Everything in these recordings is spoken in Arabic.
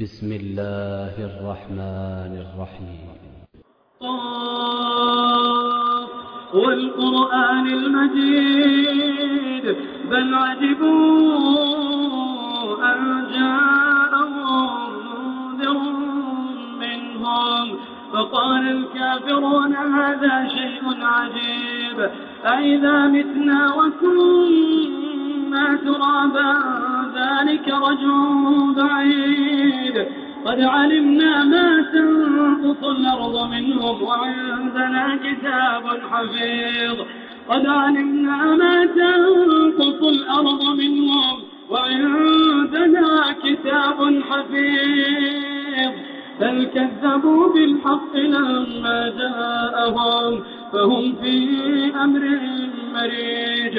بسم الله الرحمن الرحيم. والقرآن المجيد بل عجبوا أن جاءهم منذر منهم. فقال الكافرون هذا شيء عجيب. أئذا متنا وكنا ترابا ذلك رجل بعيد. قد علمنا ما تنقص الأرض منهم وعندنا كتاب حفيظ. قد علمنا ما تنقص الأرض منهم وعندنا كتاب حفيظ. بل كذبوا بالحق لما جاءهم فهم في أمر مريج.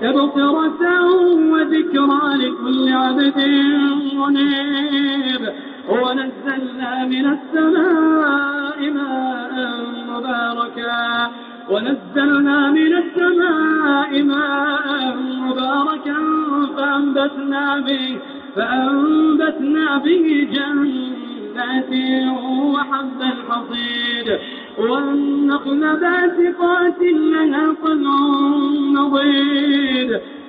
تبصرة وذكرى لكل عبد منيب. ونزلنا من السماء ماء مباركا. ونزلنا من السماء ماء مباركا فأنبتنا به فأنبتنا به جنات وحب الحصيد. والنخل باسقات لها طلع نضيد.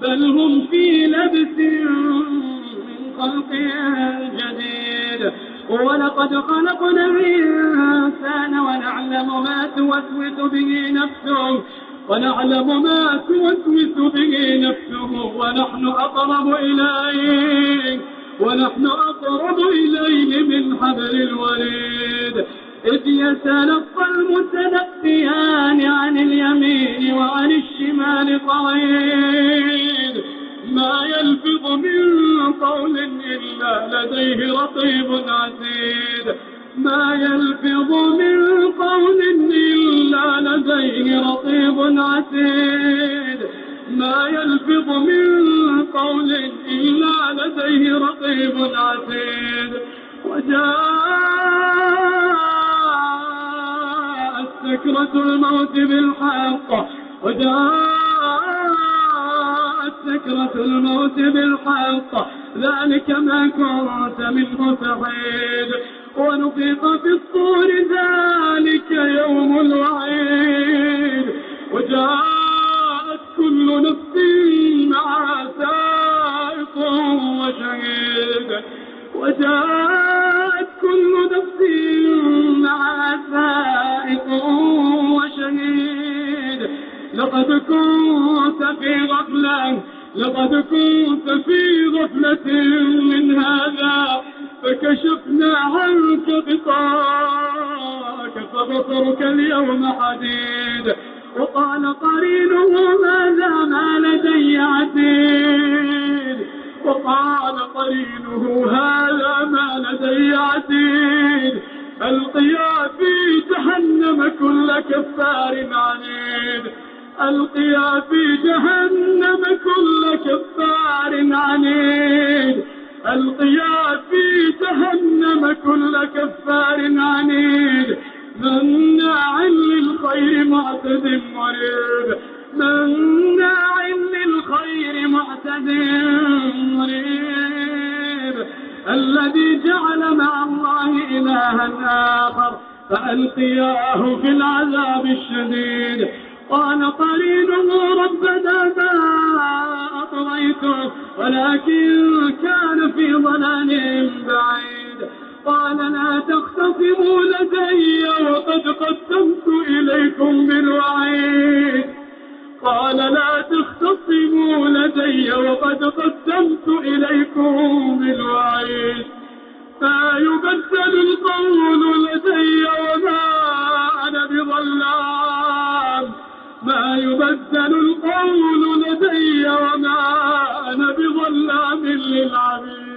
بل هم في لبس من خلق جديد. ولقد خلقنا الإنسان ونعلم ما توسوس به نفسه. ونعلم ما توسوس به نفسه. ونحن أقرب إليه. ونحن أقرب إليه من حبل الوريد إذ يتلقى المتلقيان عن اليمين وعن الشمال قعيد ما يلفظ من قول إلا لديه رقيب عتيد. ما يلفظ من قول إلا لديه رقيب عتيد. ما يلفظ من قول إلا لديه رقيب عتيد. وجاءت سكرة الموت بالحق وجاءت سكرة الموت بالحق. ذلك ما كنت منه تحيد. ونفق في الصور ذلك يوم الوعيد. وجاءت كل نفس مع سائق وشهيد. وجاءت كل نفس مع سائق لقد كنت في غفلة لقد كنت في غفلة من هذا فكشفنا عنك غطاءك فبصرك اليوم حديد. وقال قرينه ماذا ما لدي عتيد. وقال قرينه هذا ما لدي عتيد. ألقيا في جهنم كل كفار عنيد. ألقيا في جهنم كل كفار عنيد. ألقيا في جهنم كل كفار عنيد. مناع للخير معتد مريب مناع للخير معتد مريب الذي جعل مع الله إلها آخر فألقياه في العذاب الشديد. قال قرينه ربنا ما أطغيته ولكن كان في ضلال بعيد. قال لا تختصموا لدي وقد قدمت إليكم بالوعيد. قال لا تختصموا لدي وقد قدمت إليكم بالوعيد. ما يبدل القول يبدل القول لدي وما أنا بظلام للعبيد.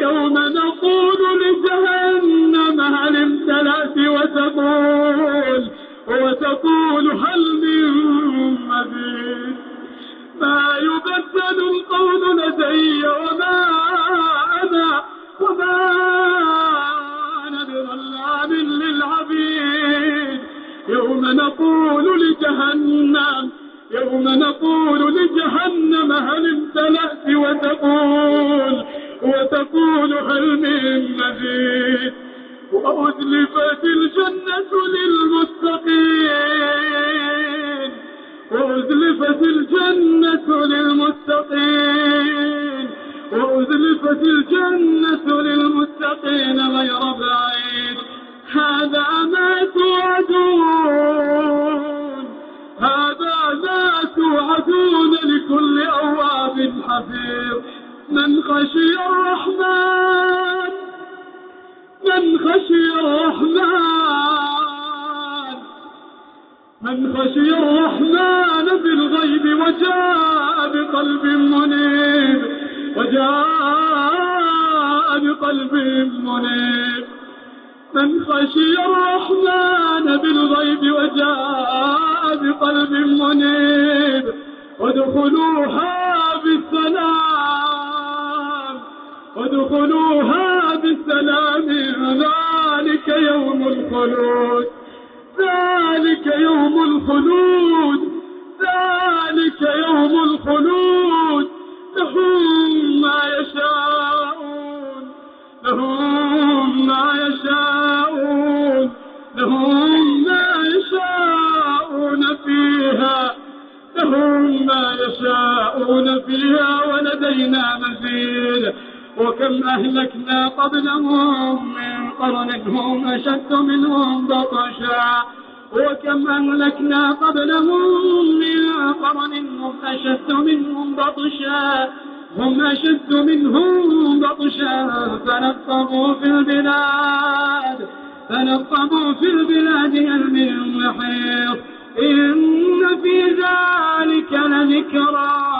يوم نقول لجهنم هل امتلأت وتقول وتقول هل نقول لجهنم يوم نقول لجهنم هل امتلأت وتقول؟ وتقول هل من مزيد؟ وأزلفت الجنة للمتقين وأزلفت الجنة للمتقين وأزلفت الجنة للمتقين غير بعيد. من خشي الرحمن من خشي الرحمن من خشي الرحمن بالغيب وجاء بقلب منيب وجاء بقلب منيب. من خشي الرحمن بالغيب وجاء بقلب منيب وادخلوها بالسلام وادخلوها بالسلام ذلك يوم الخلود. ذلك يوم الخلود. ذلك يوم الخلود. لهم ما يشاءون. لهم ما يشاءون. لهم ما يشاءون فيها. لهم ما يشاءون فيها. ولدينا مزيد. وكم أهلكنا قبلهم من قرن هم أشد منهم بطشا. وكم أهلكنا قبلهم من قرن هم أشد منهم بطشا. هم أشد منهم بطشا. فنقبوا في البلاد فنقبوا في البلاد هل من محيط إن في ذلك لذكرى.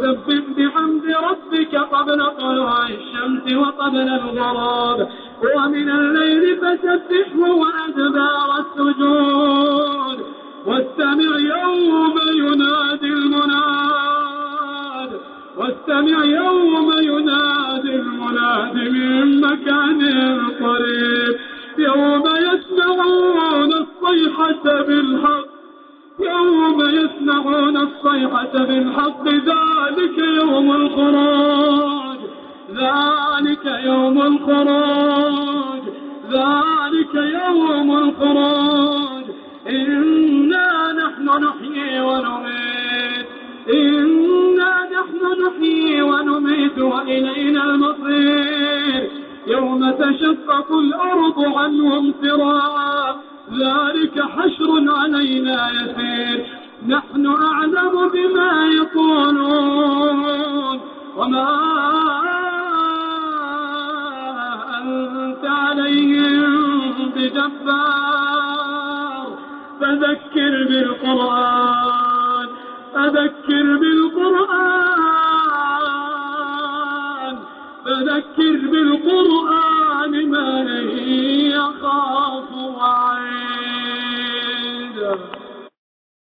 وسبح بحمد ربك قبل طلوع الشمس وقبل الغروب. ومن الليل فسبحه وأدبار السجود. واستمع يوم ينادي يوم الخروج ذلك يوم الخروج إنا نحن نحيي ونميت. إنا نحن نحيي ونميت وإلينا المصير. يوم تشقق الأرض عنهم فراق ذلك حشر علينا يسير. نحن أعلم بما يقولون. وما أنت عليهم بجبار. فذكر بالقرآن فذكر بالقرآن فذكر بالقرآن من يخاف خاطر